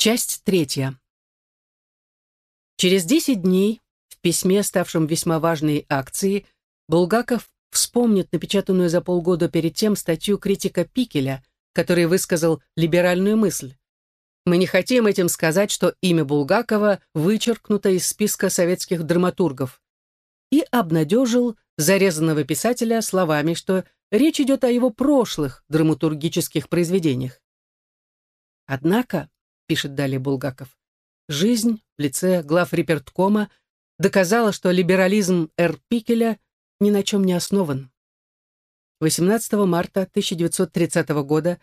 Часть третья. Через десять дней в письме, ставшем весьма важной акцией, Булгаков вспомнит напечатанную за полгода перед тем статью критика Пикеля, который высказал либеральную мысль. Мы не хотим этим сказать, что имя Булгакова вычеркнуто из списка советских драматургов. И обнадежил зарезанного писателя словами, что речь идет о его прошлых драматургических произведениях. Однако, пишет далее Булгаков, жизнь в лице глав реперткома доказала, что либерализм Р. Пикеля ни на чем не основан. 18 марта 1930 года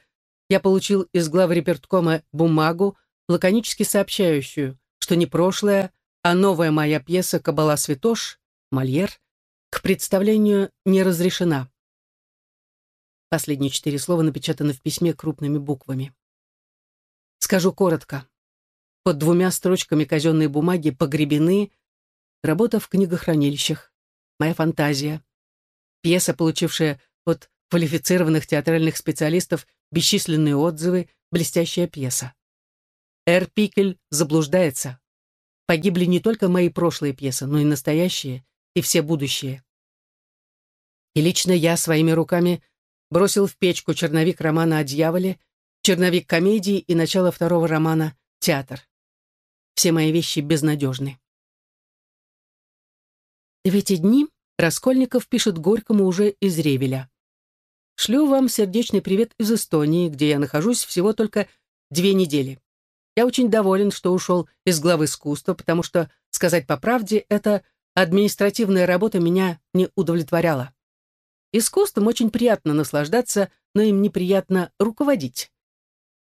я получил из глав реперткома бумагу, лаконически сообщающую, что не прошлое, а новая моя пьеса «Кабала Святош» Мольер к представлению не разрешена. Последние четыре слова напечатаны в письме крупными буквами. Скажу коротко. Под двумя строчками казенной бумаги погребены работа в книгохранилищах, моя фантазия, пьеса, получившая от квалифицированных театральных специалистов бесчисленные отзывы, блестящая пьеса. Эр Пикель заблуждается. Погибли не только мои прошлые пьесы, но и настоящие, и все будущие. И лично я своими руками бросил в печку черновик романа о дьяволе, черновик комедии и начало второго романа «Театр». Все мои вещи безнадежны. В эти дни Раскольников пишет Горькому уже из Ревеля. «Шлю вам сердечный привет из Эстонии, где я нахожусь всего только две недели. Я очень доволен, что ушел из главы искусства, потому что, сказать по правде, эта административная работа меня не удовлетворяла. Искусством очень приятно наслаждаться, но им неприятно руководить.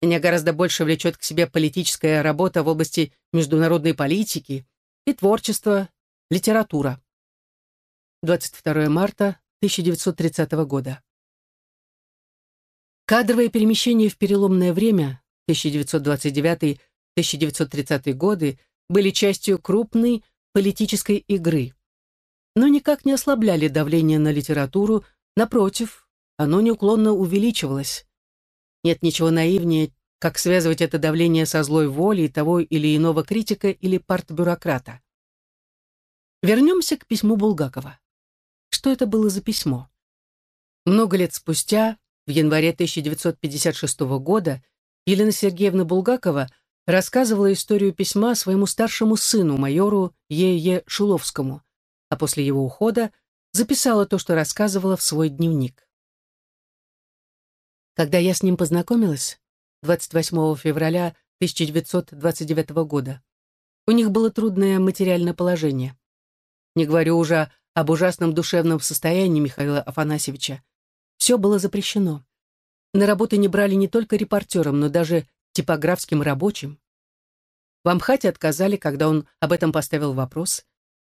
Меня гораздо больше влечет к себе политическая работа в области международной политики и творчества, литература. 22 марта 1930 года. Кадровые перемещения в переломное время 1929-1930 годы были частью крупной политической игры, но никак не ослабляли давление на литературу, напротив, оно неуклонно увеличивалось. Нет ничего наивнее, как связывать это давление со злой волей того или иного критика или партбюрократа. Вернемся к письму Булгакова. Что это было за письмо? Много лет спустя в январе 1956 года Елена Сергеевна Булгакова рассказывала историю письма своему старшему сыну, майору Е.Е. Шуловскому, а после его ухода записала то, что рассказывала в свой дневник. Когда я с ним познакомилась, 28 февраля 1929 года, у них было трудное материальное положение. Не говорю уже об ужасном душевном состоянии Михаила Афанасьевича, все было запрещено. На работу не брали не только репортерам, но даже типографским рабочим. В Амхате отказали, когда он об этом поставил вопрос.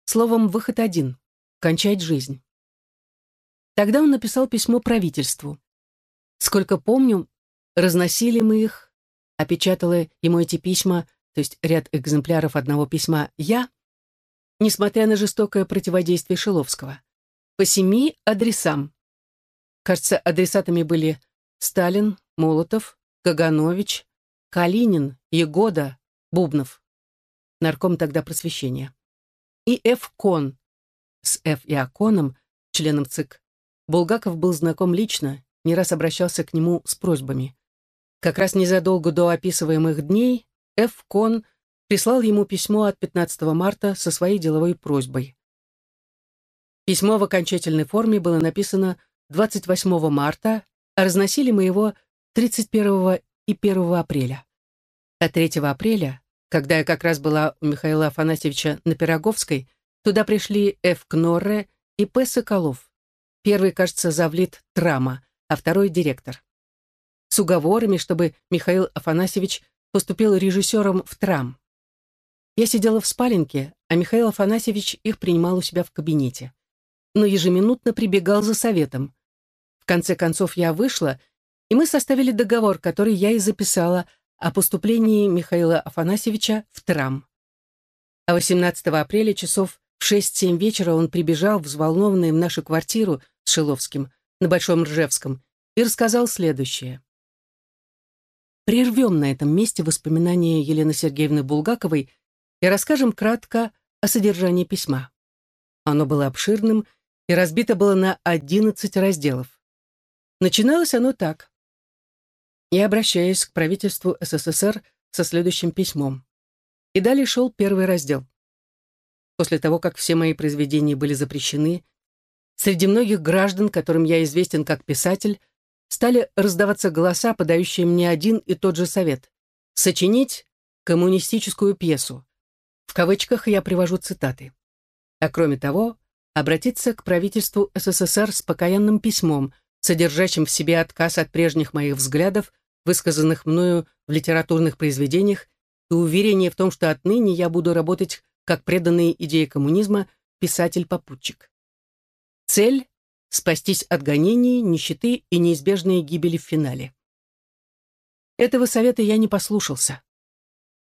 Словом, выход один — кончать жизнь. Тогда он написал письмо правительству. Сколько помню, разносили мы их, опечатала ему эти письма, то есть ряд экземпляров одного письма «Я», несмотря на жестокое противодействие Шиловского, по семи адресам, Кажется, адресатами были Сталин, Молотов, Каганович, Калинин, Егода, Бубнов. Нарком тогда просвещения. И Ф. Кон. С Ф. и Аконом, членом ЦИК, Булгаков был знаком лично, не раз обращался к нему с просьбами. Как раз незадолго до описываемых дней Ф. Кон прислал ему письмо от 15 марта со своей деловой просьбой. Письмо в окончательной форме было написано 28 марта, а разносили мы его 31 и 1 апреля. А 3 апреля, когда я как раз была у Михаила Афанасьевича на Пироговской, туда пришли Ф. Кнорре и П. Соколов. Первый, кажется, завлит Трама, а второй — директор. С уговорами, чтобы Михаил Афанасьевич поступил режиссером в Трам. Я сидела в спаленке, а Михаил Афанасьевич их принимал у себя в кабинете. Но ежеминутно прибегал за советом. В конце концов я вышла, и мы составили договор, который я и записала о поступлении Михаила Афанасьевича в Трам. А 18 апреля часов в 6-7 вечера он прибежал, взволнованный в нашу квартиру с Шиловским на Большом Ржевском, и рассказал следующее. прервем на этом месте воспоминания Елены Сергеевны Булгаковой и расскажем кратко о содержании письма. Оно было обширным и разбито было на 11 разделов. Начиналось оно так. Я обращаюсь к правительству СССР со следующим письмом. И далее шел первый раздел. После того, как все мои произведения были запрещены, среди многих граждан, которым я известен как писатель, стали раздаваться голоса, подающие мне один и тот же совет — сочинить коммунистическую пьесу. В кавычках я привожу цитаты. А кроме того, обратиться к правительству СССР с покаянным письмом, содержащим в себе отказ от прежних моих взглядов, высказанных мною в литературных произведениях, и уверение в том, что отныне я буду работать как преданный идее коммунизма писатель-попутчик. Цель спастись от гонений, нищеты и неизбежной гибели в финале. Этого совета я не послушался.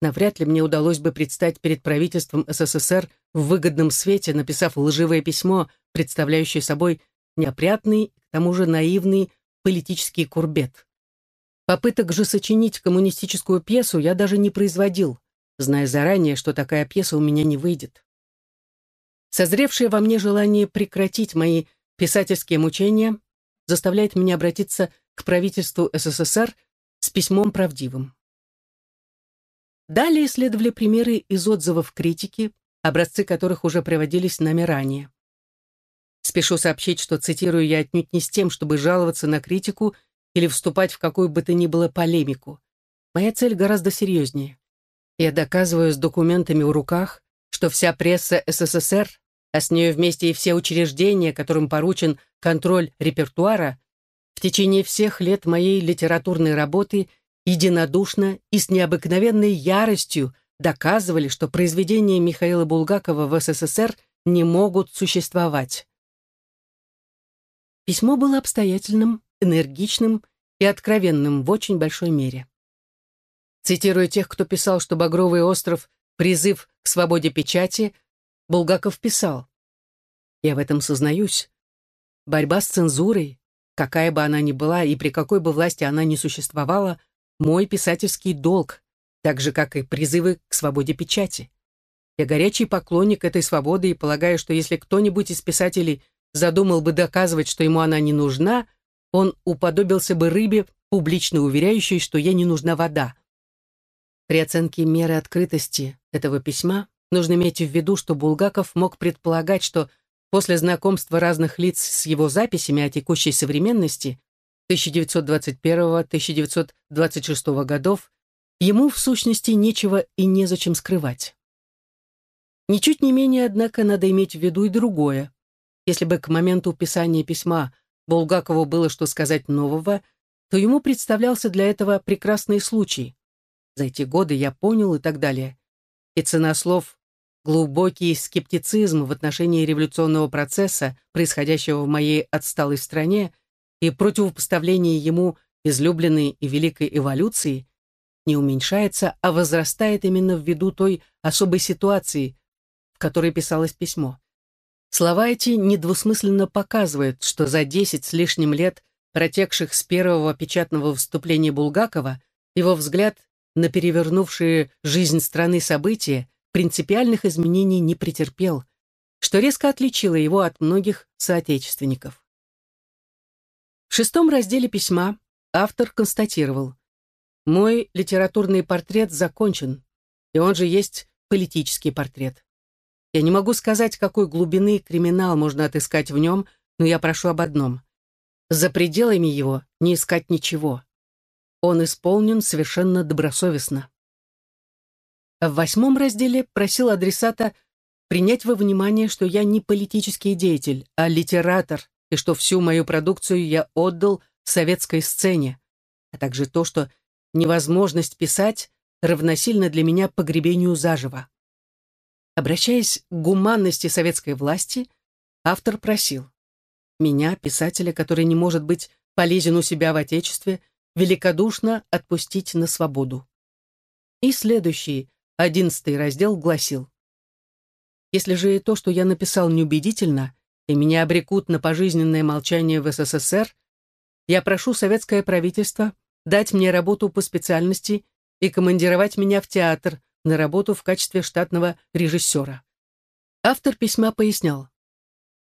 Навряд ли мне удалось бы предстать перед правительством СССР в выгодном свете, написав лживое письмо, представляющее собой неопрятный, к тому же наивный политический курбет. Попыток же сочинить коммунистическую пьесу я даже не производил, зная заранее, что такая пьеса у меня не выйдет. Созревшее во мне желание прекратить мои Писательские мучения заставляют меня обратиться к правительству СССР с письмом правдивым. Далее следовали примеры из отзывов критики, образцы которых уже приводились нами ранее. Спешу сообщить, что цитирую я отнюдь не с тем, чтобы жаловаться на критику или вступать в какую бы то ни было полемику. Моя цель гораздо серьезнее. Я доказываю с документами в руках, что вся пресса СССР а с нею вместе и все учреждения, которым поручен контроль репертуара, в течение всех лет моей литературной работы единодушно и с необыкновенной яростью доказывали, что произведения Михаила Булгакова в СССР не могут существовать. Письмо было обстоятельным, энергичным и откровенным в очень большой мере. Цитируя тех, кто писал, что «Багровый остров» — призыв к свободе печати — Булгаков писал. Я в этом сознаюсь. Борьба с цензурой, какая бы она ни была и при какой бы власти она ни существовала, мой писательский долг, так же, как и призывы к свободе печати. Я горячий поклонник этой свободы и полагаю, что если кто-нибудь из писателей задумал бы доказывать, что ему она не нужна, он уподобился бы рыбе, публично уверяющей, что ей не нужна вода. При оценке меры открытости этого письма Нужно иметь в виду, что Булгаков мог предполагать, что после знакомства разных лиц с его записями о текущей современности 1921-1926 годов ему, в сущности, нечего и незачем скрывать. Ничуть не менее, однако, надо иметь в виду и другое. Если бы к моменту писания письма Булгакову было что сказать нового, то ему представлялся для этого прекрасный случай. За эти годы я понял и так далее и цена слов глубокий скептицизм в отношении революционного процесса, происходящего в моей отсталой стране, и противопоставление ему излюбленной и великой эволюции, не уменьшается, а возрастает именно ввиду той особой ситуации, в которой писалось письмо. Слова эти недвусмысленно показывают, что за десять с лишним лет, протекших с первого печатного выступления Булгакова, его взгляд на перевернувшие жизнь страны события принципиальных изменений не претерпел, что резко отличило его от многих соотечественников. В шестом разделе письма автор констатировал «Мой литературный портрет закончен, и он же есть политический портрет. Я не могу сказать, какой глубины криминал можно отыскать в нем, но я прошу об одном. За пределами его не искать ничего. Он исполнен совершенно добросовестно. В восьмом разделе просил адресата принять во внимание, что я не политический деятель, а литератор, и что всю мою продукцию я отдал советской сцене, а также то, что невозможность писать равносильно для меня погребению заживо. Обращаясь к гуманности советской власти, автор просил меня, писателя, который не может быть полезен у себя в Отечестве, великодушно отпустить на свободу. И следующий, одиннадцатый раздел, гласил «Если же и то, что я написал, неубедительно, и меня обрекут на пожизненное молчание в СССР, я прошу советское правительство дать мне работу по специальности и командировать меня в театр на работу в качестве штатного режиссера. Автор письма пояснял.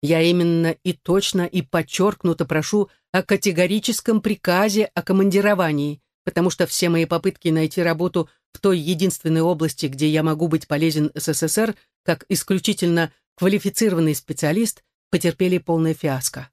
Я именно и точно и подчеркнуто прошу о категорическом приказе о командировании, потому что все мои попытки найти работу в той единственной области, где я могу быть полезен СССР, как исключительно квалифицированный специалист, потерпели полное фиаско.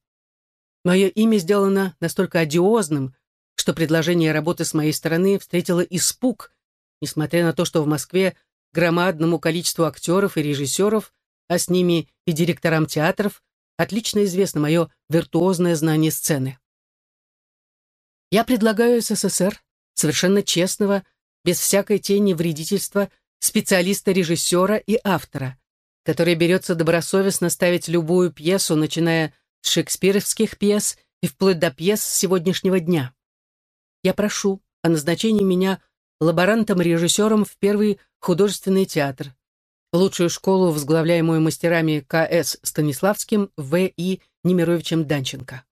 Мое имя сделано настолько одиозным, что предложение работы с моей стороны встретило испуг, несмотря на то, что в Москве громадному количеству актеров и режиссеров, а с ними и директорам театров, отлично известно мое виртуозное знание сцены. Я предлагаю СССР совершенно честного, без всякой тени вредительства, специалиста-режиссера и автора, который берется добросовестно ставить любую пьесу, начиная с шекспировских пьес и вплоть до пьес сегодняшнего дня. Я прошу о назначении меня лаборантом-режиссером в первый художественный театр, лучшую школу, возглавляемую мастерами К.С. Станиславским, В. И. Немировичем Данченко.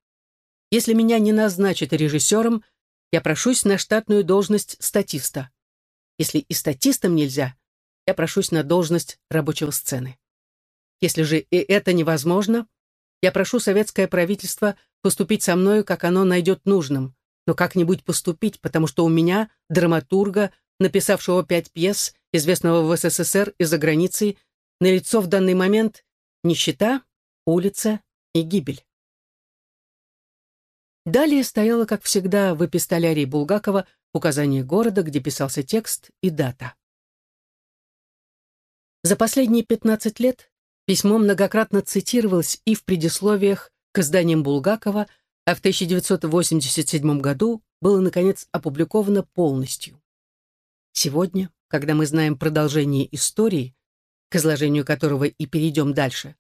Если меня не назначат режиссером, я прошусь на штатную должность статиста. Если и статистом нельзя, я прошусь на должность рабочего сцены. Если же и это невозможно, я прошу советское правительство поступить со мною, как оно найдет нужным, но как-нибудь поступить, потому что у меня, драматурга, написавшего пять пьес, известного в СССР и за границей, налицо в данный момент нищета, улица и гибель. Далее стояло, как всегда, в эпистолярии Булгакова указание города, где писался текст и дата. За последние 15 лет письмо многократно цитировалось и в предисловиях к изданиям Булгакова, а в 1987 году было, наконец, опубликовано полностью. Сегодня, когда мы знаем продолжение истории, к изложению которого и перейдем дальше,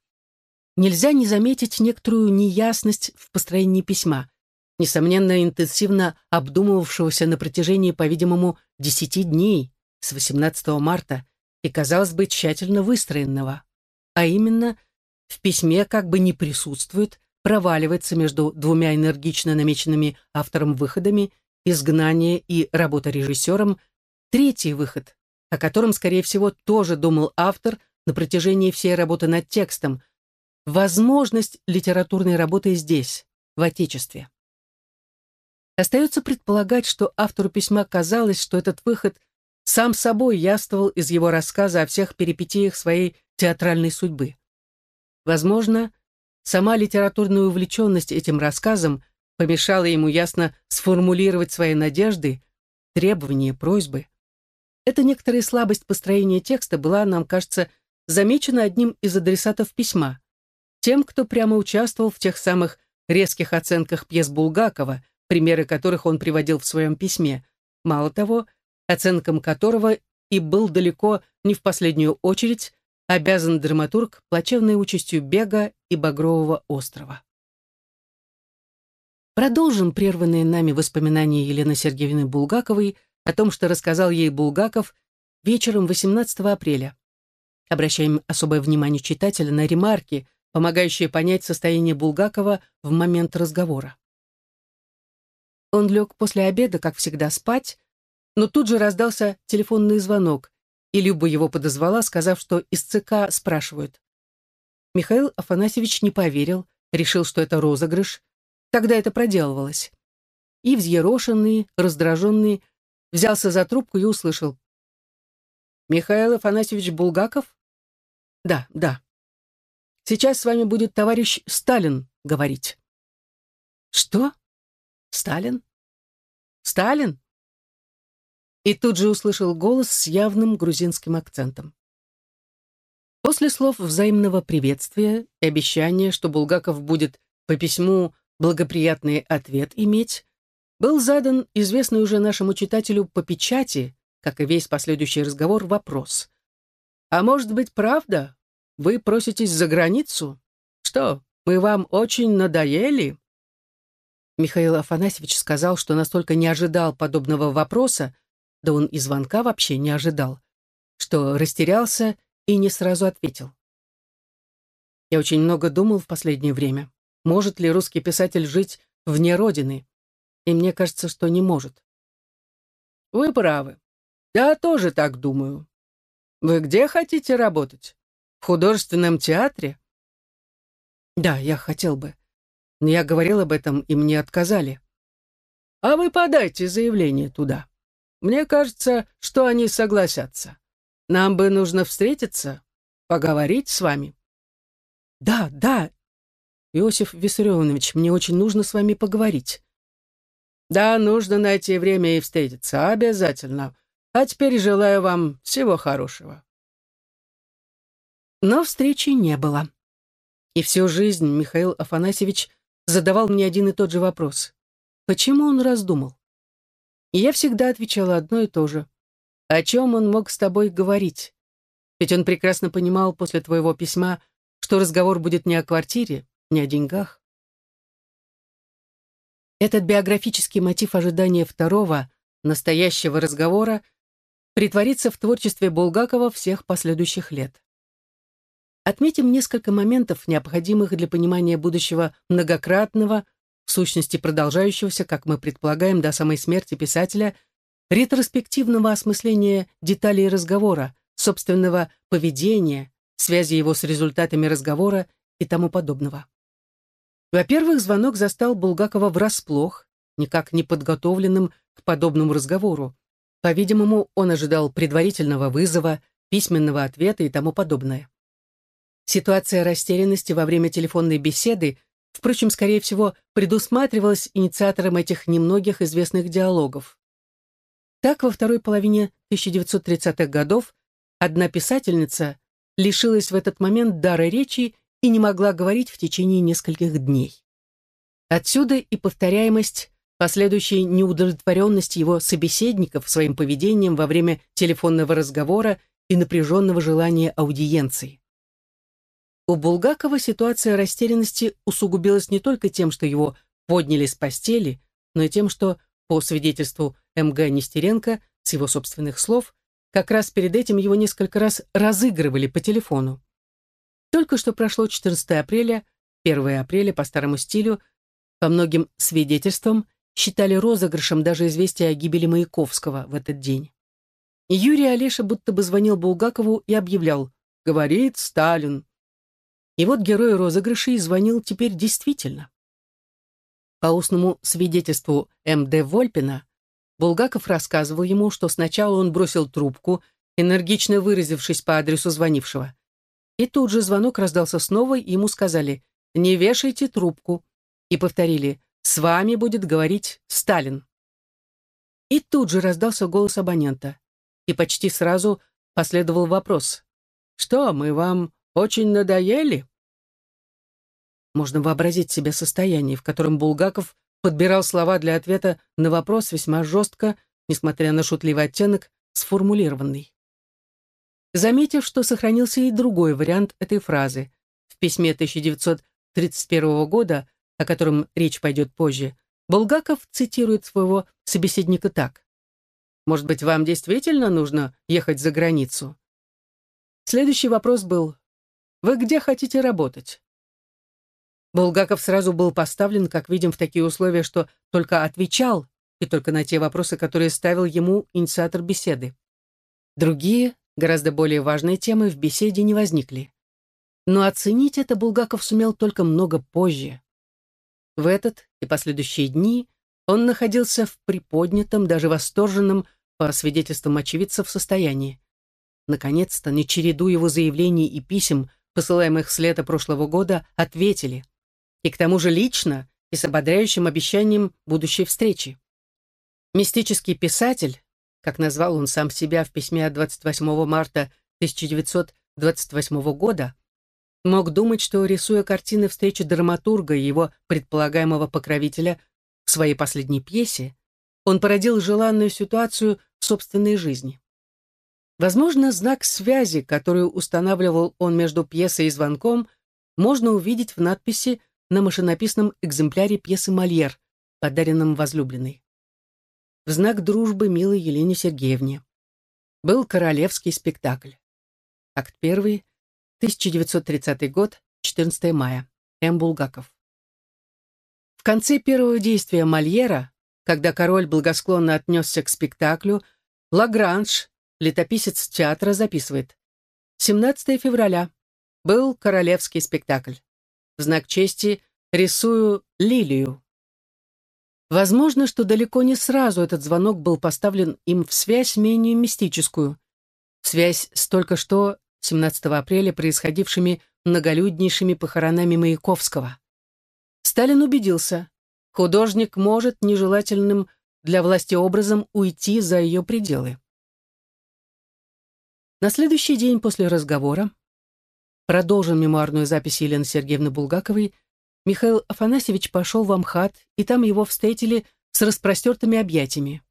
нельзя не заметить некоторую неясность в построении письма, несомненно, интенсивно обдумывавшегося на протяжении, по-видимому, десяти дней, с 18 марта, и, казалось бы, тщательно выстроенного. А именно, в письме как бы не присутствует, проваливается между двумя энергично намеченными автором выходами «Изгнание» и «Работа режиссером» третий выход, о котором, скорее всего, тоже думал автор на протяжении всей работы над текстом, возможность литературной работы здесь, в Отечестве. Остается предполагать, что автору письма казалось, что этот выход сам собой яствовал из его рассказа о всех перипетиях своей театральной судьбы. Возможно, сама литературная увлеченность этим рассказом помешала ему ясно сформулировать свои надежды, требования, просьбы. Эта некоторая слабость построения текста была, нам кажется, замечена одним из адресатов письма, тем, кто прямо участвовал в тех самых резких оценках пьес Булгакова, примеры которых он приводил в своем письме. Мало того, оценкам которого и был далеко не в последнюю очередь обязан драматург плачевной участью Бега и Багрового острова. Продолжим прерванные нами воспоминания Елены Сергеевны Булгаковой о том, что рассказал ей Булгаков вечером 18 апреля. Обращаем особое внимание читателя на ремарки, помогающие понять состояние Булгакова в момент разговора. Он лег после обеда, как всегда, спать, но тут же раздался телефонный звонок, и Люба его подозвала, сказав, что из ЦК спрашивают. Михаил Афанасьевич не поверил, решил, что это розыгрыш. Тогда это проделывалось. И взъерошенный, раздраженный, взялся за трубку и услышал. «Михаил Афанасьевич Булгаков?» «Да, да. Сейчас с вами будет товарищ Сталин говорить». «Что?» Сталин? Сталин? И тут же услышал голос с явным грузинским акцентом. После слов взаимного приветствия и обещания, что Булгаков будет по письму благоприятный ответ иметь, был задан известный уже нашему читателю по печати, как и весь последующий разговор, вопрос. «А может быть, правда? Вы проситесь за границу? Что, мы вам очень надоели?» Михаил Афанасьевич сказал, что настолько не ожидал подобного вопроса, да он и звонка вообще не ожидал, что растерялся и не сразу ответил. Я очень много думал в последнее время, может ли русский писатель жить вне Родины, и мне кажется, что не может. вы правы. Я тоже так думаю. Вы где хотите работать? В художественном театре? Да, я хотел бы. Но я говорил об этом, и мне отказали. А вы подайте заявление туда. Мне кажется, что они согласятся. Нам бы нужно встретиться, поговорить с вами. Да, да. Иосиф Виссарионович, мне очень нужно с вами поговорить. Да, нужно найти время и встретиться, обязательно. А теперь желаю вам всего хорошего. Но встречи не было. И всю жизнь Михаил Афанасьевич задавал мне один и тот же вопрос. Почему он раздумал? И я всегда отвечала одно и то же. О чем он мог с тобой говорить? Ведь он прекрасно понимал после твоего письма, что разговор будет не о квартире, не о деньгах. Этот биографический мотив ожидания второго, настоящего разговора притворится в творчестве Булгакова всех последующих лет. Отметим несколько моментов, необходимых для понимания будущего многократного, в сущности продолжающегося, как мы предполагаем, до самой смерти писателя, ретроспективного осмысления деталей разговора, собственного поведения, связи его с результатами разговора и тому подобного. Во-первых, звонок застал Булгакова врасплох, никак не подготовленным к подобному разговору. По-видимому, он ожидал предварительного вызова, письменного ответа и тому подобное. Ситуация растерянности во время телефонной беседы, впрочем, скорее всего, предусматривалась инициатором этих немногих известных диалогов. Так, во второй половине 1930-х годов одна писательница лишилась в этот момент дара речи и не могла говорить в течение нескольких дней. Отсюда и повторяемость последующей неудовлетворенности его собеседников своим поведением во время телефонного разговора и напряженного желания аудиенции. У Булгакова ситуация растерянности усугубилась не только тем, что его подняли с постели, но и тем, что, по свидетельству М.Г. Нестеренко, с его собственных слов, как раз перед этим его несколько раз разыгрывали по телефону. Только что прошло 14 апреля, 1 апреля по старому стилю, по многим свидетельствам считали розыгрышем даже известие о гибели Маяковского в этот день. Юрий Олеша будто бы звонил Булгакову и объявлял «Говорит Сталин». И вот герой розыгрышей звонил теперь действительно. По устному свидетельству М.Д. Вольпина, Булгаков рассказывал ему, что сначала он бросил трубку, энергично выразившись по адресу звонившего. И тут же звонок раздался снова, и ему сказали «Не вешайте трубку». И повторили «С вами будет говорить Сталин». И тут же раздался голос абонента. И почти сразу последовал вопрос «Что, мы вам очень надоели?» Можно вообразить себе состояние, в котором Булгаков подбирал слова для ответа на вопрос весьма жестко, несмотря на шутливый оттенок, сформулированный заметив, что сохранился и другой вариант этой фразы. В письме 1931 года, о котором речь пойдет позже, Булгаков цитирует своего собеседника так. «Может быть, вам действительно нужно ехать за границу?» Следующий вопрос был «Вы где хотите работать?» Булгаков сразу был поставлен, как видим, в такие условия, что только отвечал, и только на те вопросы, которые ставил ему инициатор беседы. Другие, Гораздо более важные темы в беседе не возникли. Но оценить это Булгаков сумел только много позже. В этот и последующие дни он находился в приподнятом, даже восторженном, по свидетельствам очевидцев, состоянии. Наконец-то, на череду его заявлений и писем, посылаемых с лета прошлого года, ответили. И к тому же лично и с ободряющим обещанием будущей встречи. Мистический писатель, как назвал он сам себя в письме от 28 марта 1928 года, мог думать, что, рисуя картины встречи драматурга и его предполагаемого покровителя в своей последней пьесе, он породил желанную ситуацию в собственной жизни. Возможно, знак связи, которую устанавливал он между пьесой и звонком, можно увидеть в надписи на машинописном экземпляре пьесы «Мольер», подаренном возлюбленной в знак дружбы милой Елене Сергеевне. Был королевский спектакль. Акт 1, 1930 год, 14 мая. М. Булгаков. В конце первого действия Мольера, когда король благосклонно отнесся к спектаклю, Лагранж, летописец театра, записывает. 17 февраля. Был королевский спектакль. В знак чести рисую лилию. Возможно, что далеко не сразу этот звонок был поставлен им в связь менее мистическую. Связь с только что, 17 апреля, происходившими многолюднейшими похоронами Маяковского. Сталин убедился, художник может нежелательным для власти образом уйти за ее пределы. На следующий день после разговора, продолжим мемуарную запись Елены Сергеевны Булгаковой, Михаил Афанасьевич пошел в Амхат, и там его встретили с распростертыми объятиями.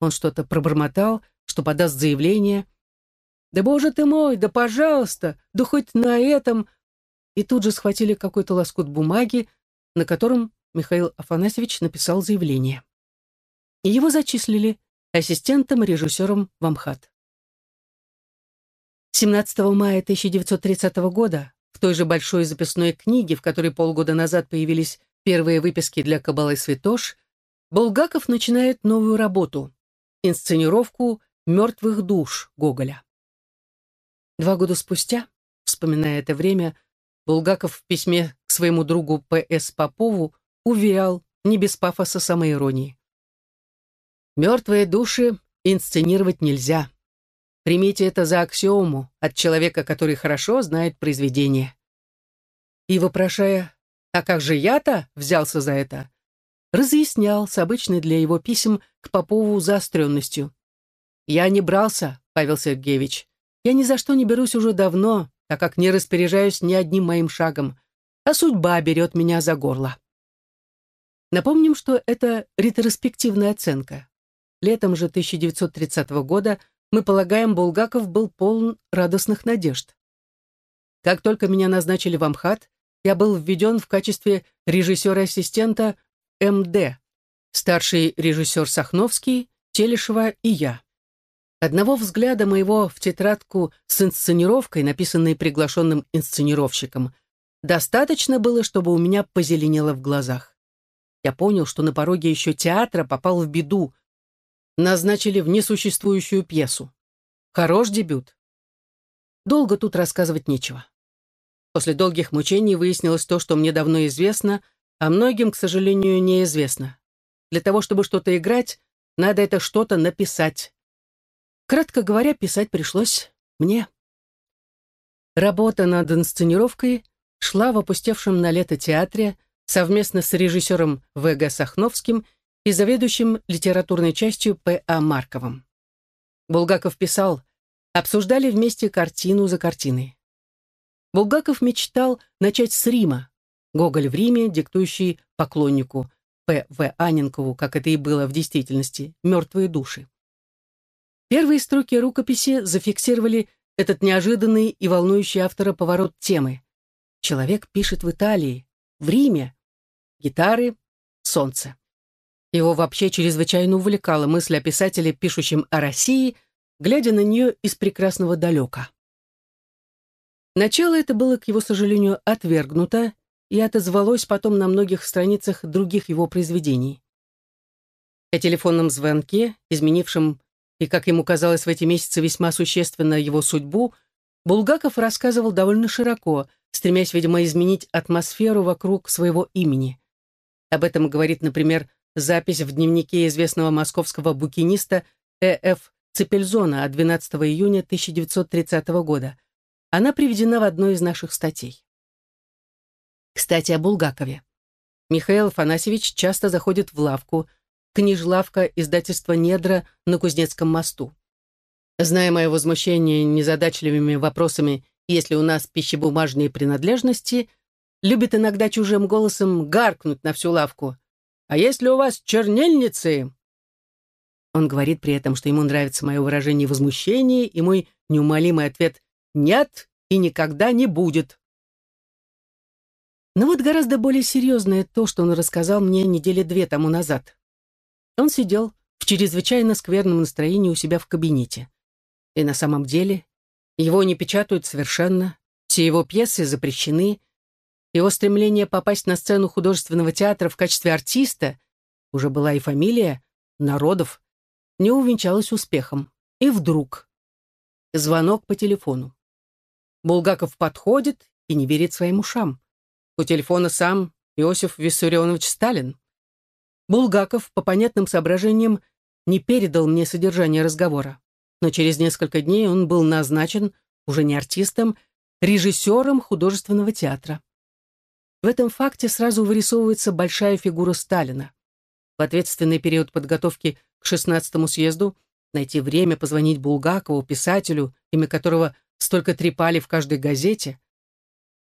Он что-то пробормотал, что подаст заявление. «Да боже ты мой, да пожалуйста, да хоть на этом!» И тут же схватили какой-то лоскут бумаги, на котором Михаил Афанасьевич написал заявление. И его зачислили ассистентом-режиссером в Амхат. 17 мая 1930 года в той же большой записной книге, в которой полгода назад появились первые выписки для Кабалы Святош, Булгаков начинает новую работу — инсценировку «Мертвых душ» Гоголя. Два года спустя, вспоминая это время, Булгаков в письме к своему другу П.С. Попову уверял, не без пафоса самоиронии. «Мертвые души инсценировать нельзя. Примите это за аксиому от человека, который хорошо знает произведение. И вопрошая, а как же я-то взялся за это, разъяснял с обычной для его писем к Попову заостренностью. «Я не брался, Павел Сергеевич. Я ни за что не берусь уже давно, так как не распоряжаюсь ни одним моим шагом, а судьба берет меня за горло». Напомним, что это ретроспективная оценка. Летом же 1930 года мы полагаем, Булгаков был полон радостных надежд. Как только меня назначили в Амхат, я был введен в качестве режиссера-ассистента МД, старший режиссер Сахновский, Телешева и я. Одного взгляда моего в тетрадку с инсценировкой, написанной приглашенным инсценировщиком, достаточно было, чтобы у меня позеленело в глазах. Я понял, что на пороге еще театра попал в беду, назначили в несуществующую пьесу. Хорош дебют. Долго тут рассказывать нечего. После долгих мучений выяснилось то, что мне давно известно, а многим, к сожалению, неизвестно. Для того, чтобы что-то играть, надо это что-то написать. Кратко говоря, писать пришлось мне. Работа над инсценировкой шла в опустевшем на лето театре совместно с режиссером В.Г. Сахновским и заведующим литературной частью П.А. Марковым. Булгаков писал, обсуждали вместе картину за картиной. Булгаков мечтал начать с Рима, Гоголь в Риме, диктующий поклоннику П.В. Аненкову, как это и было в действительности, «Мертвые души». Первые строки рукописи зафиксировали этот неожиданный и волнующий автора поворот темы. Человек пишет в Италии, в Риме. Гитары, солнце. Его вообще чрезвычайно увлекала мысль о писателе, пишущем о России, глядя на нее из прекрасного далека. Начало это было, к его сожалению, отвергнуто и отозвалось потом на многих страницах других его произведений. О телефонном звонке, изменившем и, как ему казалось, в эти месяцы весьма существенно его судьбу, Булгаков рассказывал довольно широко, стремясь, видимо, изменить атмосферу вокруг своего имени. Об этом говорит, например, запись в дневнике известного московского букиниста Э.Ф. Цепельзона от 12 июня 1930 года. Она приведена в одной из наших статей. Кстати, о Булгакове. Михаил Афанасьевич часто заходит в лавку, книжлавка издательства «Недра» на Кузнецком мосту. Зная мое возмущение незадачливыми вопросами «Есть ли у нас пищебумажные принадлежности?», любит иногда чужим голосом гаркнуть на всю лавку. А если у вас чернильницы?» Он говорит при этом, что ему нравится мое выражение возмущения и мой неумолимый ответ «нет» и никогда не будет. Но вот гораздо более серьезное то, что он рассказал мне недели две тому назад. Он сидел в чрезвычайно скверном настроении у себя в кабинете. И на самом деле его не печатают совершенно, все его пьесы запрещены, его стремление попасть на сцену художественного театра в качестве артиста уже была и фамилия, Народов, не увенчалась успехом. И вдруг звонок по телефону. Булгаков подходит и не верит своим ушам. У телефона сам Иосиф Виссарионович Сталин. Булгаков, по понятным соображениям, не передал мне содержание разговора, но через несколько дней он был назначен, уже не артистом, режиссером художественного театра. В этом факте сразу вырисовывается большая фигура Сталина. В ответственный период подготовки к 16-му съезду найти время позвонить Булгакову, писателю, имя которого столько трепали в каждой газете.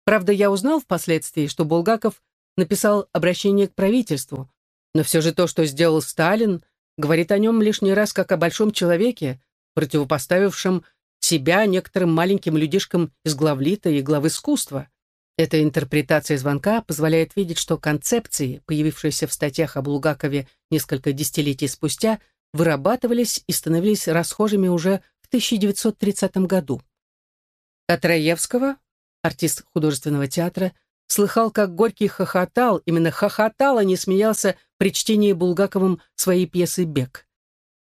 Правда, я узнал впоследствии, что Булгаков написал обращение к правительству, но все же то, что сделал Сталин, говорит о нем лишний раз как о большом человеке, противопоставившем себя некоторым маленьким людишкам из главлита и глав искусства. Эта интерпретация звонка позволяет видеть, что концепции, появившиеся в статьях о Булгакове несколько десятилетий спустя, вырабатывались и становились расхожими уже в 1930 году. От Раевского, артист художественного театра, слыхал, как Горький хохотал, именно хохотал, а не смеялся при чтении Булгаковым своей пьесы «Бег».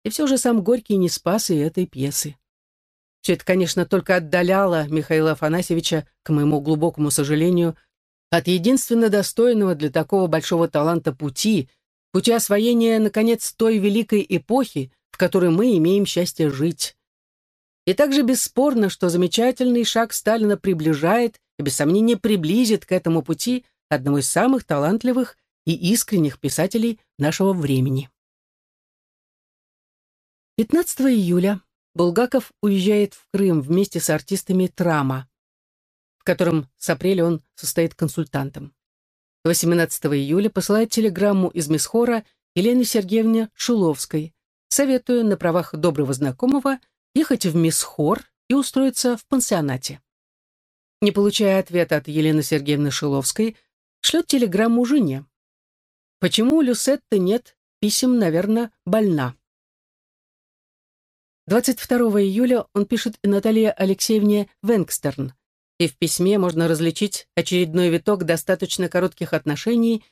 И все же сам Горький не спас и этой пьесы. Все это, конечно, только отдаляло Михаила Афанасьевича, к моему глубокому сожалению, от единственно достойного для такого большого таланта пути, пути освоения, наконец, той великой эпохи, в которой мы имеем счастье жить. И также бесспорно, что замечательный шаг Сталина приближает и, без сомнения, приблизит к этому пути одного из самых талантливых и искренних писателей нашего времени. 15 июля Булгаков уезжает в Крым вместе с артистами «Трама», в котором с апреля он состоит консультантом. 18 июля посылает телеграмму из Месхора Елене Сергеевне Шуловской, советуя на правах доброго знакомого ехать в Месхор и устроиться в пансионате. Не получая ответа от Елены Сергеевны Шиловской, шлет телеграмму жене. Почему у Люсетты нет писем, наверное, больна. 22 июля он пишет Наталье Алексеевне Венгстерн, и в письме можно различить очередной виток достаточно коротких отношений,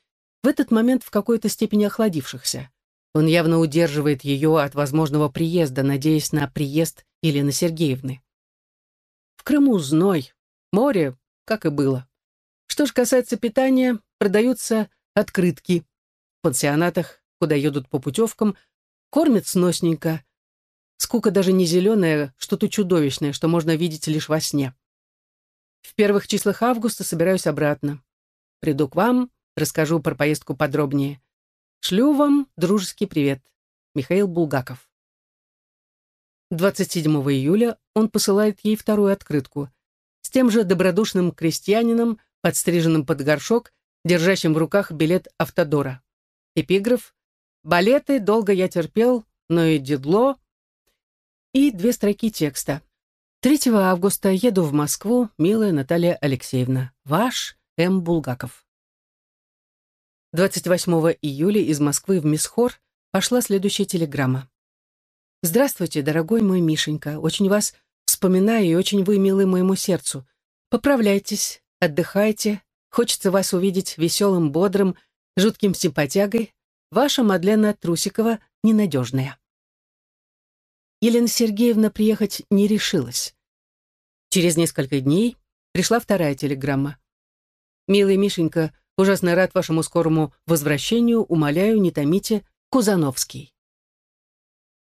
в этот момент в какой-то степени охладившихся. Он явно удерживает ее от возможного приезда, надеясь на приезд Елены Сергеевны. В Крыму зной, море, как и было. Что ж касается питания, продаются открытки. В пансионатах, куда едут по путевкам, кормят сносненько, Скука даже не зеленая, что-то чудовищное, что можно видеть лишь во сне. В первых числах августа собираюсь обратно. Приду к вам, расскажу про поездку подробнее. Шлю вам дружеский привет. Михаил Булгаков. 27 июля он посылает ей вторую открытку. С тем же добродушным крестьянином, подстриженным под горшок, держащим в руках билет автодора. Эпиграф «Балеты долго я терпел, но и дедло и две строки текста. 3 августа еду в Москву, милая Наталья Алексеевна. Ваш М. Булгаков. 28 июля из Москвы в Мисхор пошла следующая телеграмма. «Здравствуйте, дорогой мой Мишенька. Очень вас вспоминаю и очень вы милы моему сердцу. Поправляйтесь, отдыхайте. Хочется вас увидеть веселым, бодрым, жутким симпатягой. Ваша Мадлена Трусикова ненадежная». Елена Сергеевна приехать не решилась. Через несколько дней пришла вторая телеграмма. «Милый Мишенька, ужасно рад вашему скорому возвращению, умоляю, не томите, Кузановский».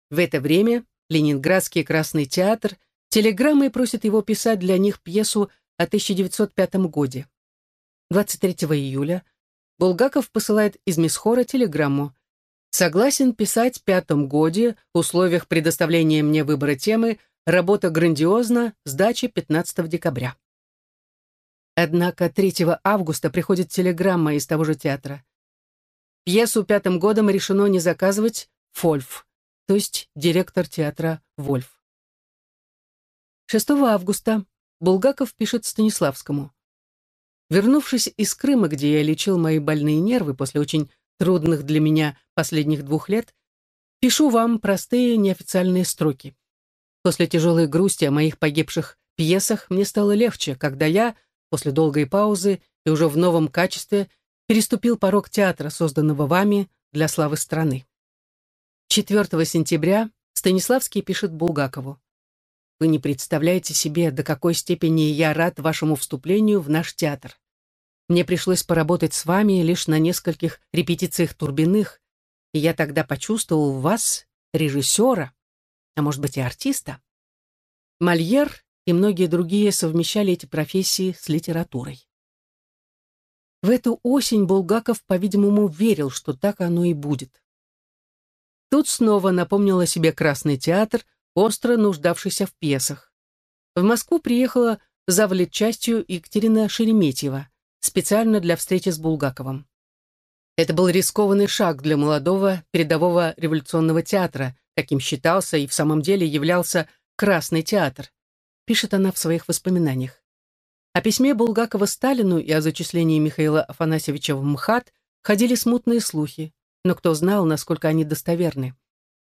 В это время Ленинградский Красный театр телеграммой просит его писать для них пьесу о 1905 годе. 23 июля Булгаков посылает из Мисхора телеграмму Согласен писать в пятом годе, в условиях предоставления мне выбора темы, работа грандиозна, сдача 15 декабря. Однако 3 августа приходит телеграмма из того же театра. Пьесу пятым годом решено не заказывать Фольф, то есть директор театра Вольф. 6 августа Булгаков пишет Станиславскому. Вернувшись из Крыма, где я лечил мои больные нервы после очень трудных для меня последних двух лет, пишу вам простые неофициальные строки. После тяжелой грусти о моих погибших пьесах мне стало легче, когда я, после долгой паузы и уже в новом качестве, переступил порог театра, созданного вами, для славы страны. 4 сентября Станиславский пишет Булгакову. «Вы не представляете себе, до какой степени я рад вашему вступлению в наш театр. Мне пришлось поработать с вами лишь на нескольких репетициях Турбиных, и я тогда почувствовал в вас режиссера, а может быть и артиста. Мольер и многие другие совмещали эти профессии с литературой. В эту осень Булгаков, по-видимому, верил, что так оно и будет. Тут снова напомнил о себе Красный театр, остро нуждавшийся в пьесах. В Москву приехала завлет частью Екатерина Шереметьева, специально для встречи с Булгаковым. Это был рискованный шаг для молодого передового революционного театра, каким считался и в самом деле являлся Красный театр, пишет она в своих воспоминаниях. О письме Булгакова Сталину и о зачислении Михаила Афанасьевича в МХАТ ходили смутные слухи, но кто знал, насколько они достоверны.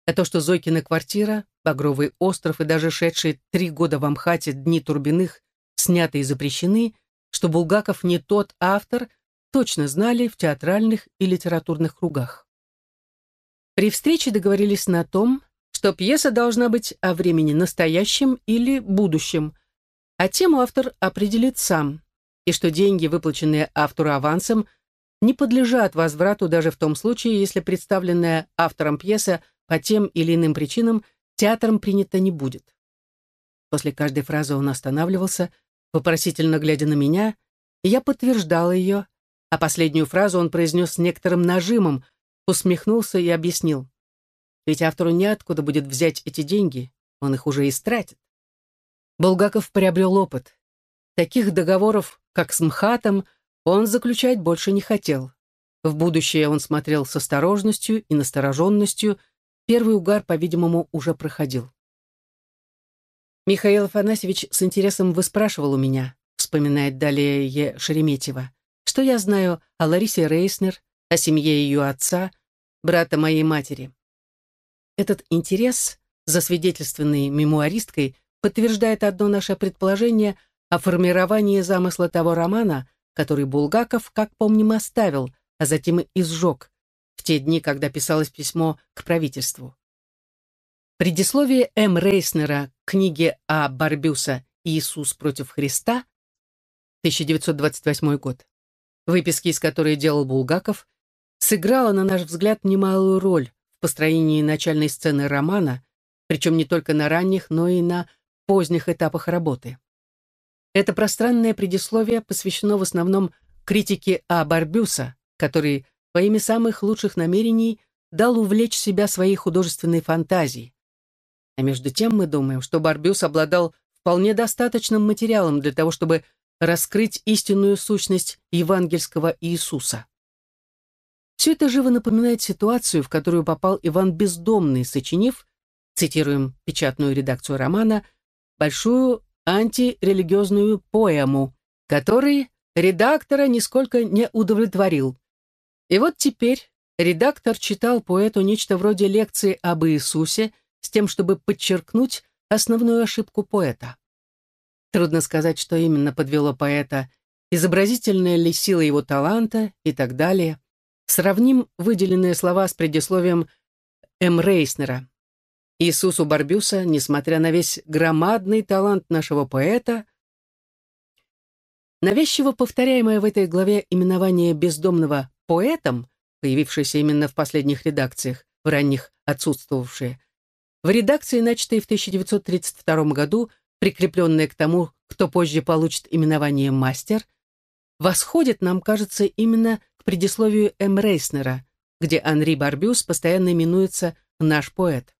А то, что Зойкина квартира, Багровый остров и даже шедшие три года в Амхате дни Турбиных сняты и запрещены, что Булгаков не тот автор, точно знали в театральных и литературных кругах. При встрече договорились на том, что пьеса должна быть о времени настоящем или будущем, а тему автор определит сам, и что деньги, выплаченные автору авансом, не подлежат возврату даже в том случае, если представленная автором пьеса по тем или иным причинам театром принята не будет. После каждой фразы он останавливался, вопросительно глядя на меня, я подтверждала ее, а последнюю фразу он произнес с некоторым нажимом, усмехнулся и объяснил. Ведь автору неоткуда будет взять эти деньги, он их уже истратит. Булгаков приобрел опыт. Таких договоров, как с МХАТом, он заключать больше не хотел. В будущее он смотрел с осторожностью и настороженностью, первый угар, по-видимому, уже проходил. Михаил Афанасьевич с интересом выспрашивал у меня, вспоминает далее Е. Шереметьева, что я знаю о Ларисе Рейснер, о семье ее отца, брата моей матери. Этот интерес, засвидетельствованный мемуаристкой, подтверждает одно наше предположение о формировании замысла того романа, который Булгаков, как помним, оставил, а затем и сжег, в те дни, когда писалось письмо к правительству. Предисловие М. Рейснера к книге А. Барбюса «Иисус против Христа» 1928 год выписки из которой делал Булгаков, сыграла, на наш взгляд, немалую роль в построении начальной сцены романа, причем не только на ранних, но и на поздних этапах работы. Это пространное предисловие посвящено в основном критике А. Барбюса, который во имя самых лучших намерений дал увлечь себя своей художественной фантазией. А между тем мы думаем, что Барбюс обладал вполне достаточным материалом для того, чтобы раскрыть истинную сущность евангельского Иисуса. Все это живо напоминает ситуацию, в которую попал Иван Бездомный, сочинив, цитируем печатную редакцию романа, большую антирелигиозную поэму, который редактора нисколько не удовлетворил. И вот теперь редактор читал поэту нечто вроде лекции об Иисусе с тем, чтобы подчеркнуть основную ошибку поэта. Трудно сказать, что именно подвело поэта, изобразительная ли сила его таланта и так далее. Сравним выделенные слова с предисловием М. Рейснера. Иисусу Барбюса, несмотря на весь громадный талант нашего поэта, навязчиво повторяемое в этой главе именование бездомного поэтом, появившееся именно в последних редакциях, в ранних отсутствовавшее, в редакции, начатой в 1932 году, прикрепленное к тому, кто позже получит именование «мастер», восходит, нам кажется, именно к предисловию М. Рейснера, где Анри Барбюс постоянно именуется «наш поэт».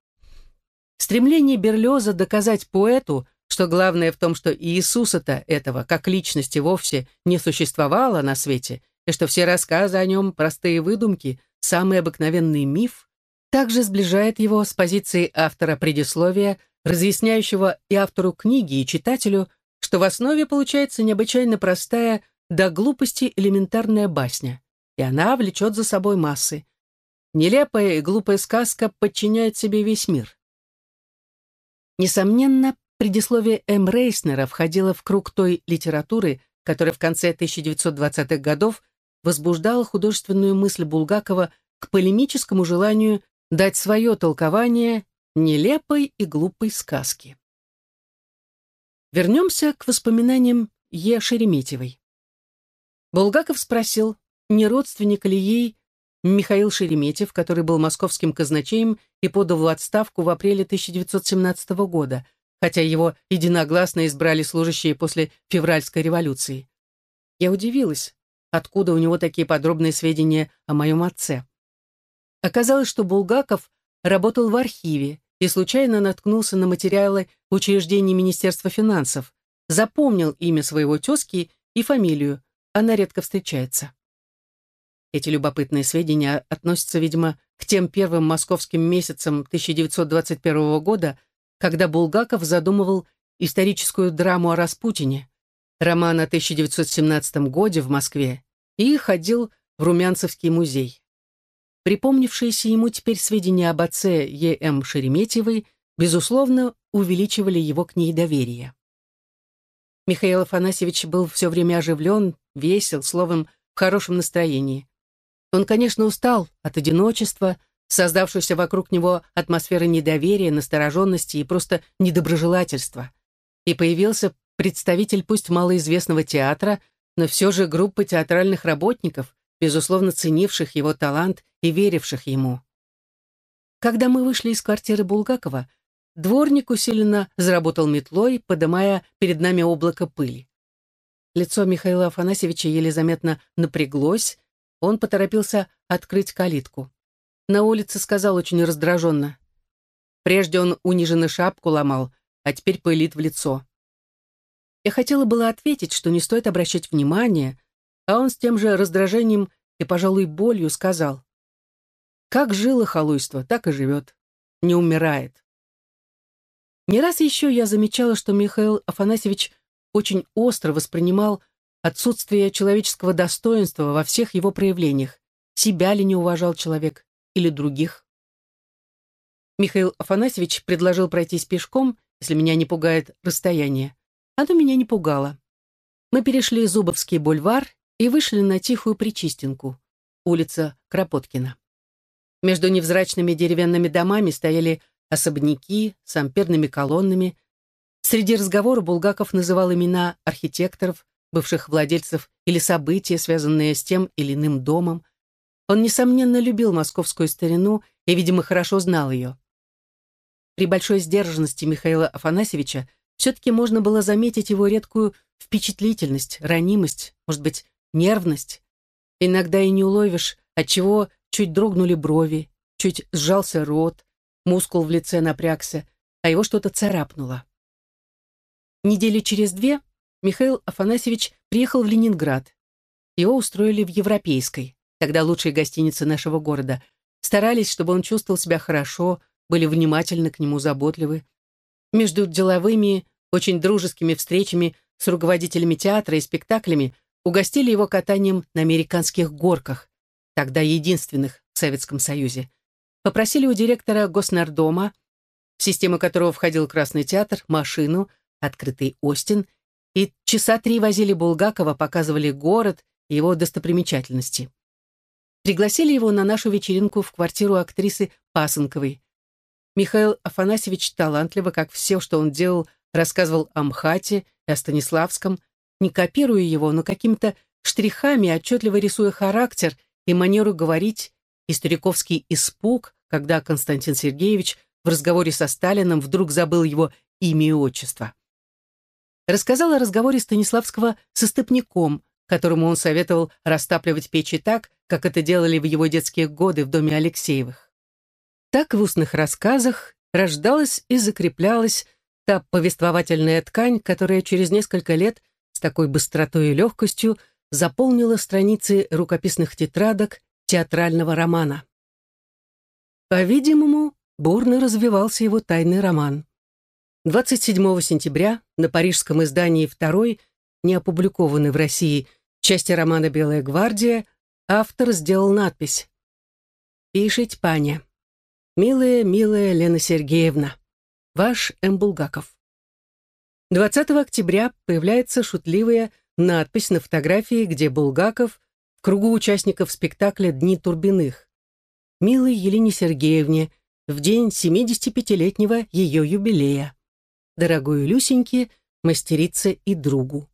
Стремление Берлиоза доказать поэту, что главное в том, что Иисуса-то этого, как личности, вовсе не существовало на свете, и что все рассказы о нем – простые выдумки, самый обыкновенный миф, также сближает его с позицией автора предисловия – разъясняющего и автору книги, и читателю, что в основе получается необычайно простая до глупости элементарная басня, и она влечет за собой массы. Нелепая и глупая сказка подчиняет себе весь мир. Несомненно, предисловие М. Рейснера входило в круг той литературы, которая в конце 1920-х годов возбуждала художественную мысль Булгакова к полемическому желанию дать свое толкование нелепой и глупой сказки. Вернемся к воспоминаниям Е. Шереметьевой. Булгаков спросил, не родственник ли ей Михаил Шереметьев, который был московским казначеем и подал в отставку в апреле 1917 года, хотя его единогласно избрали служащие после февральской революции. Я удивилась, откуда у него такие подробные сведения о моем отце. Оказалось, что Булгаков работал в архиве и случайно наткнулся на материалы учреждений Министерства финансов, запомнил имя своего тезки и фамилию, она редко встречается. Эти любопытные сведения относятся, видимо, к тем первым московским месяцам 1921 года, когда Булгаков задумывал историческую драму о Распутине, роман о 1917 годе в Москве, и ходил в Румянцевский музей. Припомнившиеся ему теперь сведения об отце Е.М. Шереметьевой, безусловно, увеличивали его к ней доверие. Михаил Афанасьевич был все время оживлен, весел, словом, в хорошем настроении. Он, конечно, устал от одиночества, создавшейся вокруг него атмосферы недоверия, настороженности и просто недоброжелательства. И появился представитель пусть малоизвестного театра, но все же группы театральных работников, безусловно ценивших его талант и веривших ему. Когда мы вышли из квартиры Булгакова, дворник усиленно заработал метлой, подымая перед нами облако пыли. Лицо Михаила Афанасьевича еле заметно напряглось, он поторопился открыть калитку. На улице сказал очень раздраженно. Прежде он униженно шапку ломал, а теперь пылит в лицо. Я хотела было ответить, что не стоит обращать внимания, а он с тем же раздражением и, пожалуй, болью сказал. Как жило халуйство, так и живет. Не умирает. Не раз еще я замечала, что Михаил Афанасьевич очень остро воспринимал отсутствие человеческого достоинства во всех его проявлениях. Себя ли не уважал человек или других? Михаил Афанасьевич предложил пройтись пешком, если меня не пугает расстояние. Оно меня не пугало. Мы перешли Зубовский бульвар и вышли на тихую Причистинку, улица Кропоткина. Между невзрачными деревянными домами стояли особняки с амперными колоннами. Среди разговора Булгаков называл имена архитекторов, бывших владельцев или события, связанные с тем или иным домом. Он, несомненно, любил московскую старину и, видимо, хорошо знал ее. При большой сдержанности Михаила Афанасьевича все-таки можно было заметить его редкую впечатлительность, ранимость, может быть, нервность. Иногда и не уловишь, отчего чуть дрогнули брови, чуть сжался рот, мускул в лице напрягся, а его что-то царапнуло. Недели через две Михаил Афанасьевич приехал в Ленинград. Его устроили в Европейской, тогда лучшей гостинице нашего города. Старались, чтобы он чувствовал себя хорошо, были внимательны к нему, заботливы. Между деловыми, очень дружескими встречами с руководителями театра и спектаклями угостили его катанием на американских горках, тогда единственных в Советском Союзе. Попросили у директора Госнардома, в систему которого входил Красный театр, машину, открытый Остин – и часа три возили Булгакова, показывали город и его достопримечательности. Пригласили его на нашу вечеринку в квартиру актрисы Пасынковой. Михаил Афанасьевич талантливо, как все, что он делал, рассказывал о МХАТе и о Станиславском, не копируя его, но какими-то штрихами, отчетливо рисуя характер и манеру говорить, и стариковский испуг, когда Константин Сергеевич в разговоре со Сталином вдруг забыл его имя и отчество рассказал о разговоре Станиславского со степняком, которому он советовал растапливать печи так, как это делали в его детские годы в доме Алексеевых. Так в устных рассказах рождалась и закреплялась та повествовательная ткань, которая через несколько лет такой быстротой и легкостью заполнила страницы рукописных тетрадок театрального романа. По-видимому, бурно развивался его тайный роман. 27 сентября на парижском издании второй, не опубликованной в России, части романа «Белая гвардия», автор сделал надпись «Пишите, паня. Милая, милая Лена Сергеевна, ваш М. Булгаков». 20 октября появляется шутливая надпись на фотографии, где Булгаков в кругу участников спектакля «Дни Турбиных». милой Елене Сергеевне в день 75-летнего ее юбилея. Дорогой Люсеньке, мастерице и другу.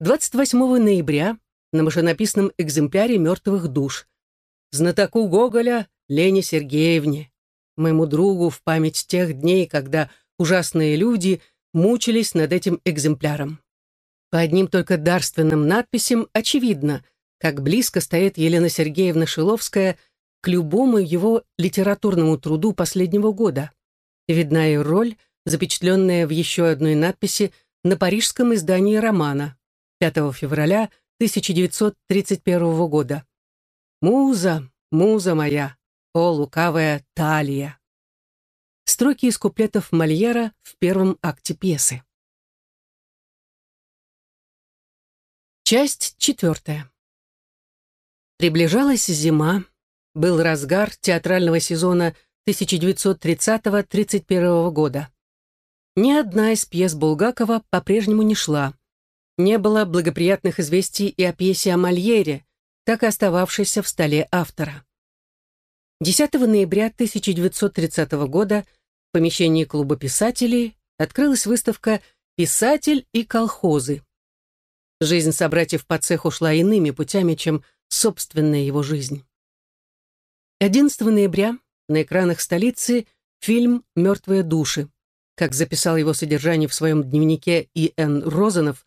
28 ноября на машинописном экземпляре «Мертвых душ». Знатоку Гоголя Лене Сергеевне, моему другу в память тех дней, когда ужасные люди мучились над этим экземпляром. По одним только дарственным надписям очевидно, как близко стоит Елена Сергеевна Шиловская к любому его литературному труду последнего года. Видна и роль, запечатленная в еще одной надписи на парижском издании романа 5 февраля 1931 года. «Муза, муза моя, о лукавая талия». Строки из куплетов Мольера в первом акте пьесы. Часть четвертая. Приближалась зима, был разгар театрального сезона 1930-31 года. Ни одна из пьес Булгакова по-прежнему не шла. Не было благоприятных известий и о пьесе о Мольере, так и остававшейся в столе автора. 10 ноября 1930 года в помещении Клуба писателей открылась выставка «Писатель и колхозы». Жизнь собратьев по цеху шла иными путями, чем собственная его жизнь. 11 ноября на экранах столицы фильм «Мертвые души», как записал его содержание в своем дневнике И.Н. Розанов,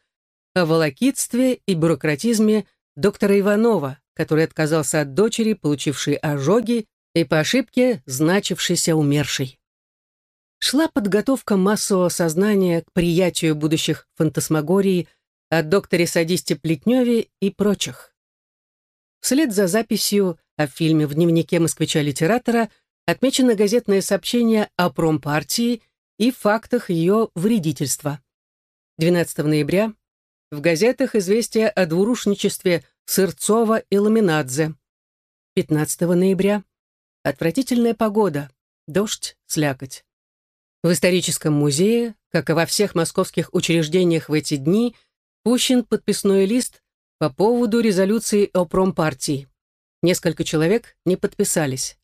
о волокитстве и бюрократизме доктора Иванова, который отказался от дочери, получившей ожоги и по ошибке значившейся умершей. Шла подготовка массового сознания к приятию будущих фантасмагорий о докторе-садисте Плетневе и прочих. Вслед за записью о фильме в дневнике москвича-литератора отмечено газетное сообщение о промпартии и фактах ее вредительства. 12 ноября в газетах известие о двурушничестве Сырцова и Ламинадзе. 15 ноября Отвратительная погода, дождь, слякоть. В историческом музее, как и во всех московских учреждениях в эти дни, пущен подписной лист по поводу резолюции о промпартии. Несколько человек не подписались.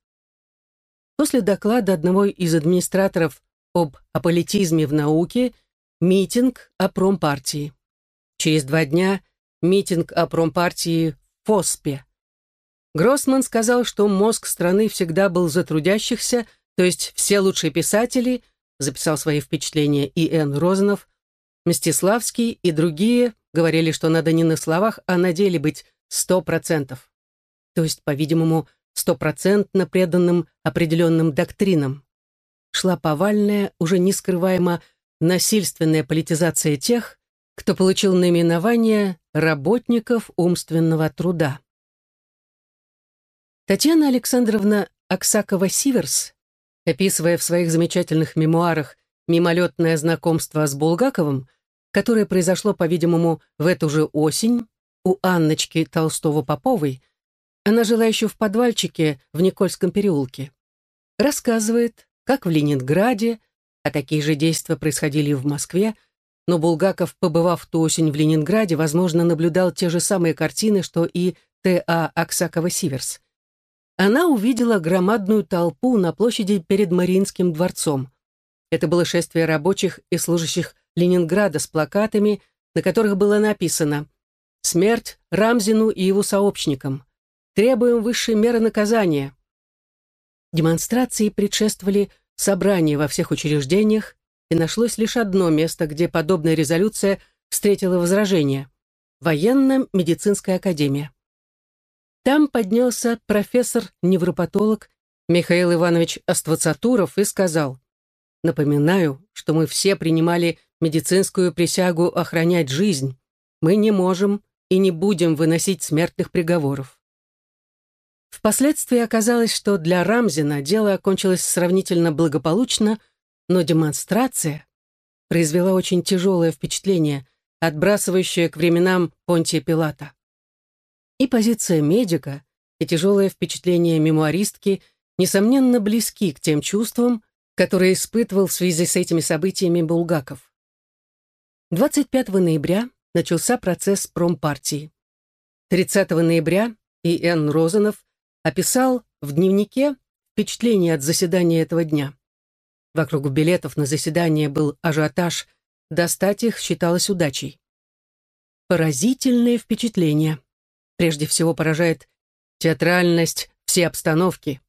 После доклада одного из администраторов об аполитизме в науке митинг о промпартии. Через два дня митинг о промпартии в Фоспе. Гроссман сказал, что мозг страны всегда был за трудящихся, то есть все лучшие писатели, записал свои впечатления И. Н. Розанов, Мстиславский и другие говорили, что надо не на словах, а на деле быть сто процентов. То есть, по-видимому, стопроцентно преданным определенным доктринам. Шла повальная, уже не скрываемо насильственная политизация тех, кто получил наименование работников умственного труда. Татьяна Александровна Аксакова-Сиверс, описывая в своих замечательных мемуарах мимолетное знакомство с Булгаковым, которое произошло, по-видимому, в эту же осень у Анночки Толстого-Поповой, она жила еще в подвальчике в Никольском переулке, рассказывает, как в Ленинграде, а такие же действия происходили и в Москве, но Булгаков, побывав ту осень в Ленинграде, возможно, наблюдал те же самые картины, что и Т.А. Аксакова-Сиверс она увидела громадную толпу на площади перед Мариинским дворцом. Это было шествие рабочих и служащих Ленинграда с плакатами, на которых было написано «Смерть Рамзину и его сообщникам. Требуем высшей меры наказания». Демонстрации предшествовали собрания во всех учреждениях, и нашлось лишь одно место, где подобная резолюция встретила возражение – военно-медицинская академия. Там поднялся профессор-невропатолог Михаил Иванович Аствацатуров и сказал, «Напоминаю, что мы все принимали медицинскую присягу охранять жизнь. Мы не можем и не будем выносить смертных приговоров». Впоследствии оказалось, что для Рамзина дело окончилось сравнительно благополучно, но демонстрация произвела очень тяжелое впечатление, отбрасывающее к временам Понтия Пилата. И позиция медика, и тяжелое впечатление мемуаристки несомненно близки к тем чувствам, которые испытывал в связи с этими событиями Булгаков. 25 ноября начался процесс промпартии. 30 ноября И.Н. Розанов описал в дневнике впечатления от заседания этого дня. Вокруг билетов на заседание был ажиотаж, достать их считалось удачей. Поразительное впечатление. Прежде всего поражает театральность всей обстановки.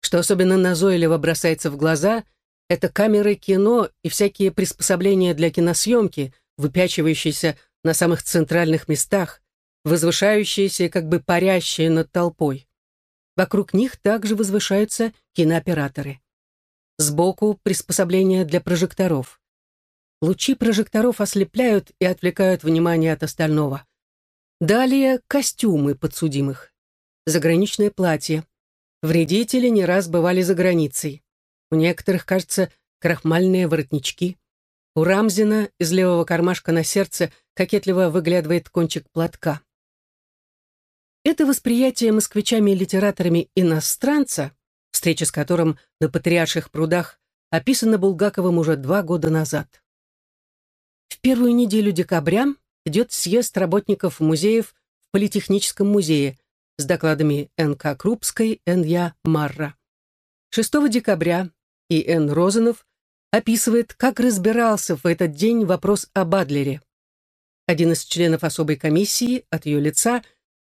Что особенно назойливо бросается в глаза, это камеры кино и всякие приспособления для киносъемки, выпячивающиеся на самых центральных местах, возвышающиеся как бы парящие над толпой. Вокруг них также возвышаются кинооператоры. Сбоку приспособления для прожекторов. Лучи прожекторов ослепляют и отвлекают внимание от остального. Далее костюмы подсудимых. Заграничное платье. Вредители не раз бывали за границей. У некоторых, кажется, крахмальные воротнички. У Рамзина из левого кармашка на сердце кокетливо выглядывает кончик платка. Это восприятие москвичами-литераторами иностранца, встреча с которым на Патриарших прудах описана Булгаковым уже два года назад. В первую неделю декабря идет съезд работников музеев в Политехническом музее с докладами Н.К. Крупской, Н.Я. Марра. 6 декабря И. Н. Розанов описывает, как разбирался в этот день вопрос о Бадлере. Один из членов особой комиссии от ее лица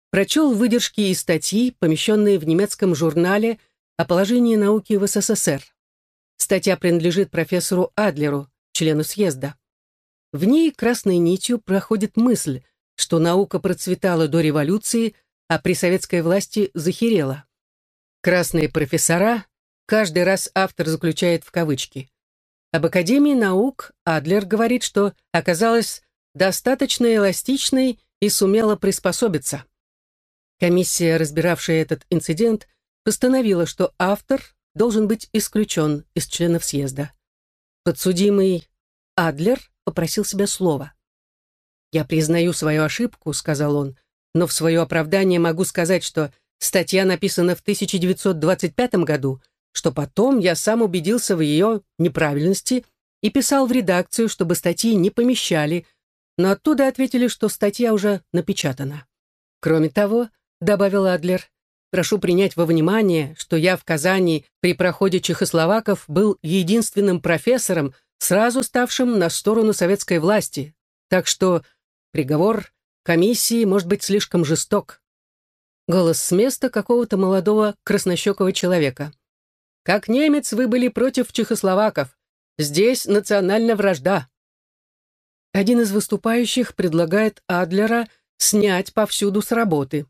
прочел выдержки из статьи, помещенные в немецком журнале о положении науки в СССР. Статья принадлежит профессору Адлеру, члену съезда. В ней красной нитью проходит мысль, что наука процветала до революции, а при советской власти захерела. Красные профессора, каждый раз автор заключает в кавычки. Об Академии наук Адлер говорит, что оказалась достаточно эластичной и сумела приспособиться. Комиссия, разбиравшая этот инцидент, постановила, что автор должен быть исключен из членов съезда. Подсудимый Адлер попросил себя слова. «Я признаю свою ошибку», — сказал он, «но в свое оправдание могу сказать, что статья написана в 1925 году, что потом я сам убедился в ее неправильности и писал в редакцию, чтобы статьи не помещали, но оттуда ответили, что статья уже напечатана. Кроме того, добавил Адлер, прошу принять во внимание, что я в Казани при проходе чехословаков был единственным профессором, сразу ставшим на сторону советской власти, так что приговор комиссии может быть слишком жесток. Голос с места какого-то молодого краснощекого человека. «Как немец вы были против чехословаков. Здесь национальная вражда». Один из выступающих предлагает Адлера снять повсюду с работы.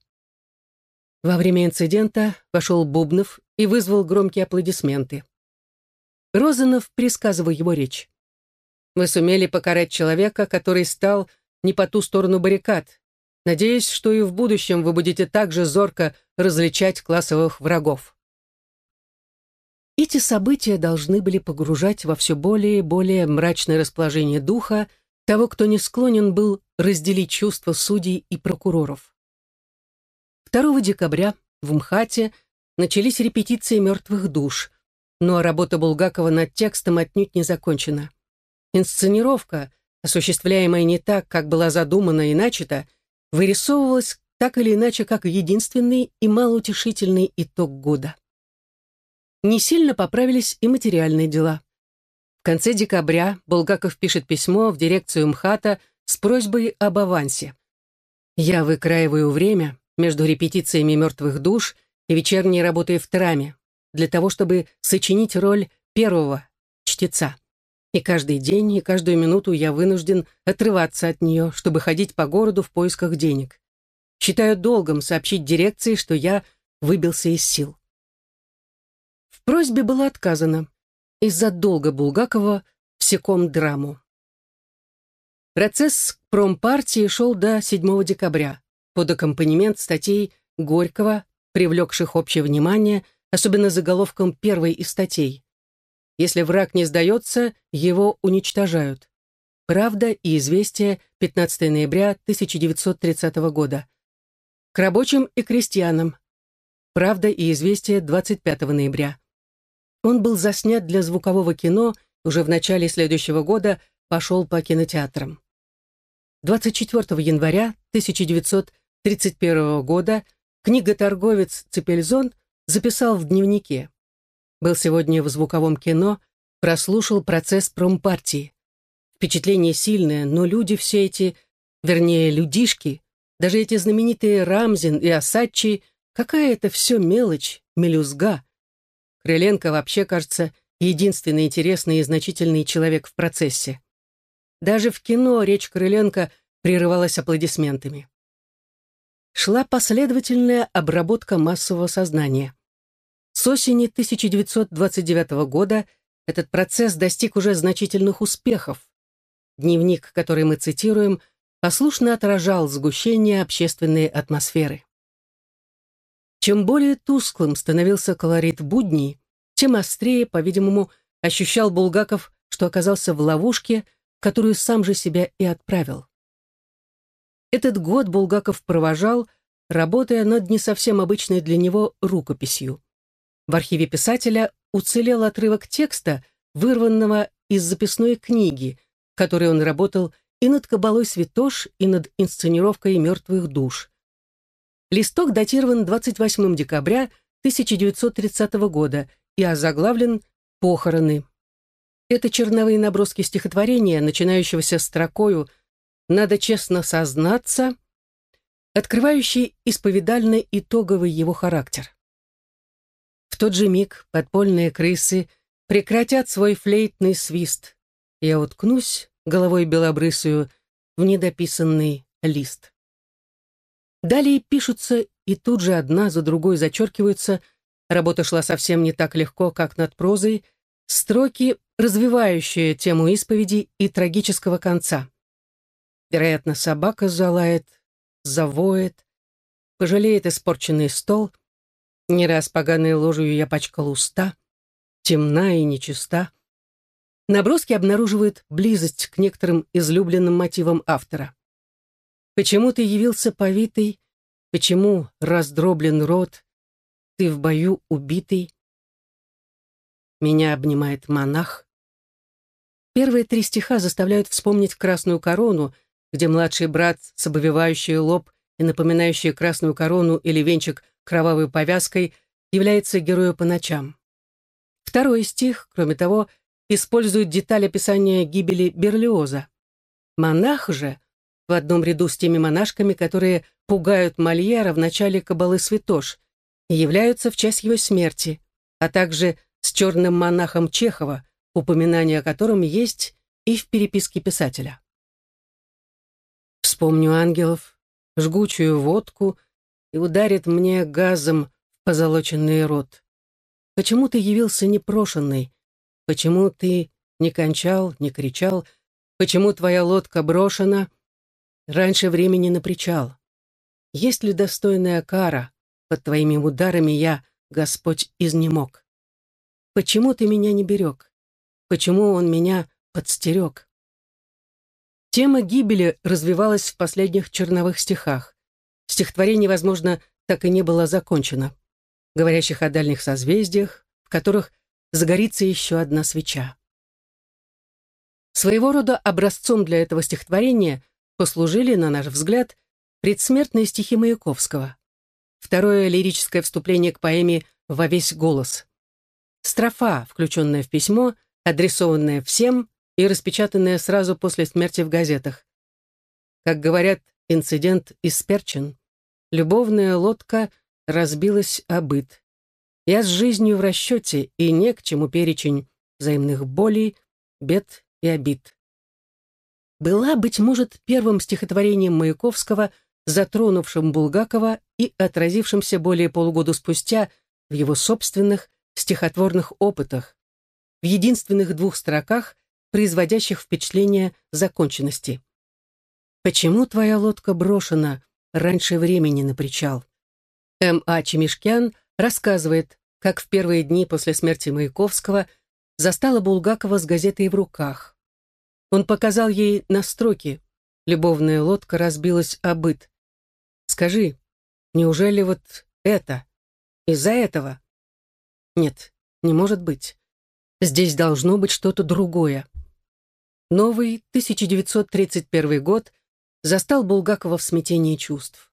Во время инцидента вошел Бубнов и вызвал громкие аплодисменты. Розанов пересказывал его речь. «Вы сумели покарать человека, который стал не по ту сторону баррикад. Надеюсь, что и в будущем вы будете также зорко различать классовых врагов». Эти события должны были погружать во все более и более мрачное расположение духа того, кто не склонен был разделить чувства судей и прокуроров. 2 декабря в МХАТе начались репетиции «Мертвых душ», но работа Булгакова над текстом отнюдь не закончена. Инсценировка, осуществляемая не так, как была задумана и начата, вырисовывалась так или иначе как единственный и малоутешительный итог года. Не сильно поправились и материальные дела. В конце декабря Булгаков пишет письмо в дирекцию МХАТа с просьбой об авансе. «Я выкраиваю время между репетициями «Мертвых душ» и вечерней работой в траме, для того, чтобы сочинить роль первого чтеца. И каждый день, и каждую минуту я вынужден отрываться от нее, чтобы ходить по городу в поисках денег. Считаю долгом сообщить дирекции, что я выбился из сил. В просьбе было отказано из-за долга Булгакова в секом драму. Процесс промпартии шел до 7 декабря под аккомпанемент статей Горького, привлекших общее внимание особенно заголовком первой из статей. Если враг не сдается, его уничтожают. Правда и известие 15 ноября 1930 года. К рабочим и крестьянам. Правда и известие 25 ноября. Он был заснят для звукового кино, уже в начале следующего года пошел по кинотеатрам. 24 января 1931 года книга «Торговец Цепельзон» записал в дневнике. Был сегодня в звуковом кино, прослушал процесс промпартии. Впечатление сильное, но люди все эти, вернее, людишки, даже эти знаменитые Рамзин и Осадчий, какая это все мелочь, мелюзга. Крыленко вообще, кажется, единственный интересный и значительный человек в процессе. Даже в кино речь Крыленко прерывалась аплодисментами. Шла последовательная обработка массового сознания. С осени 1929 года этот процесс достиг уже значительных успехов. Дневник, который мы цитируем, послушно отражал сгущение общественной атмосферы. Чем более тусклым становился колорит будней, тем острее, по-видимому, ощущал Булгаков, что оказался в ловушке, которую сам же себя и отправил. Этот год Булгаков провожал, работая над не совсем обычной для него рукописью. В архиве писателя уцелел отрывок текста, вырванного из записной книги, в которой он работал и над «Кабалой святош», и над инсценировкой «Мертвых душ». Листок датирован 28 декабря 1930 года и озаглавлен «Похороны». Это черновые наброски стихотворения, начинающегося строкою «Надо честно сознаться», открывающий исповедальный итоговый его характер. В тот же миг подпольные крысы прекратят свой флейтный свист. Я уткнусь головой белобрысую в недописанный лист. Далее пишутся и тут же одна за другой зачеркиваются, работа шла совсем не так легко, как над прозой, строки, развивающие тему исповеди и трагического конца. Вероятно, собака залает, завоет, пожалеет испорченный стол — не раз поганой ложью я пачкал уста, темна и нечиста. Наброски обнаруживают близость к некоторым излюбленным мотивам автора. Почему ты явился повитый, почему раздроблен рот, ты в бою убитый. Меня обнимает монах. Первые три стиха заставляют вспомнить красную корону, где младший брат с обвивающий лоб и напоминающий красную корону или венчик кровавой повязкой, является герою по ночам. Второй стих, кроме того, использует деталь описания гибели Берлиоза. Монах же в одном ряду с теми монашками, которые пугают Мольера в начале «Кабалы святош» и являются в честь его смерти, а также с черным монахом Чехова, упоминание о котором есть и в переписке писателя. Вспомню ангелов, жгучую водку и ударит мне газом в позолоченный рот. Почему ты явился непрошенный? Почему ты не кончал, не кричал? Почему твоя лодка брошена раньше времени на причал? Есть ли достойная кара? Под твоими ударами я, Господь, изнемог. Почему ты меня не берег? Почему он меня подстерег? Тема гибели развивалась в последних черновых стихах. Стихотворение, возможно, так и не было закончено, говорящих о дальних созвездиях, в которых загорится еще одна свеча. Своего рода образцом для этого стихотворения послужили, на наш взгляд, предсмертные стихи Маяковского. Второе лирическое вступление к поэме «Во весь голос». Строфа, включенная в письмо, адресованная всем и распечатанная сразу после смерти в газетах. Как говорят Инцидент исперчен. Любовная лодка разбилась о быт. Я с жизнью в расчете, и не к чему перечень взаимных болей, бед и обид. Была, быть может, первым стихотворением Маяковского, затронувшим Булгакова и отразившимся более полугода спустя в его собственных стихотворных опытах, в единственных двух строках, производящих впечатление законченности. «Почему твоя лодка брошена раньше времени на причал?» М.А. Чемишкян рассказывает, как в первые дни после смерти Маяковского застала Булгакова с газетой в руках. Он показал ей на строке «Любовная лодка разбилась о быт». «Скажи, неужели вот это? Из-за этого?» «Нет, не может быть. Здесь должно быть что-то другое». Новый 1931 год застал Булгакова в смятении чувств.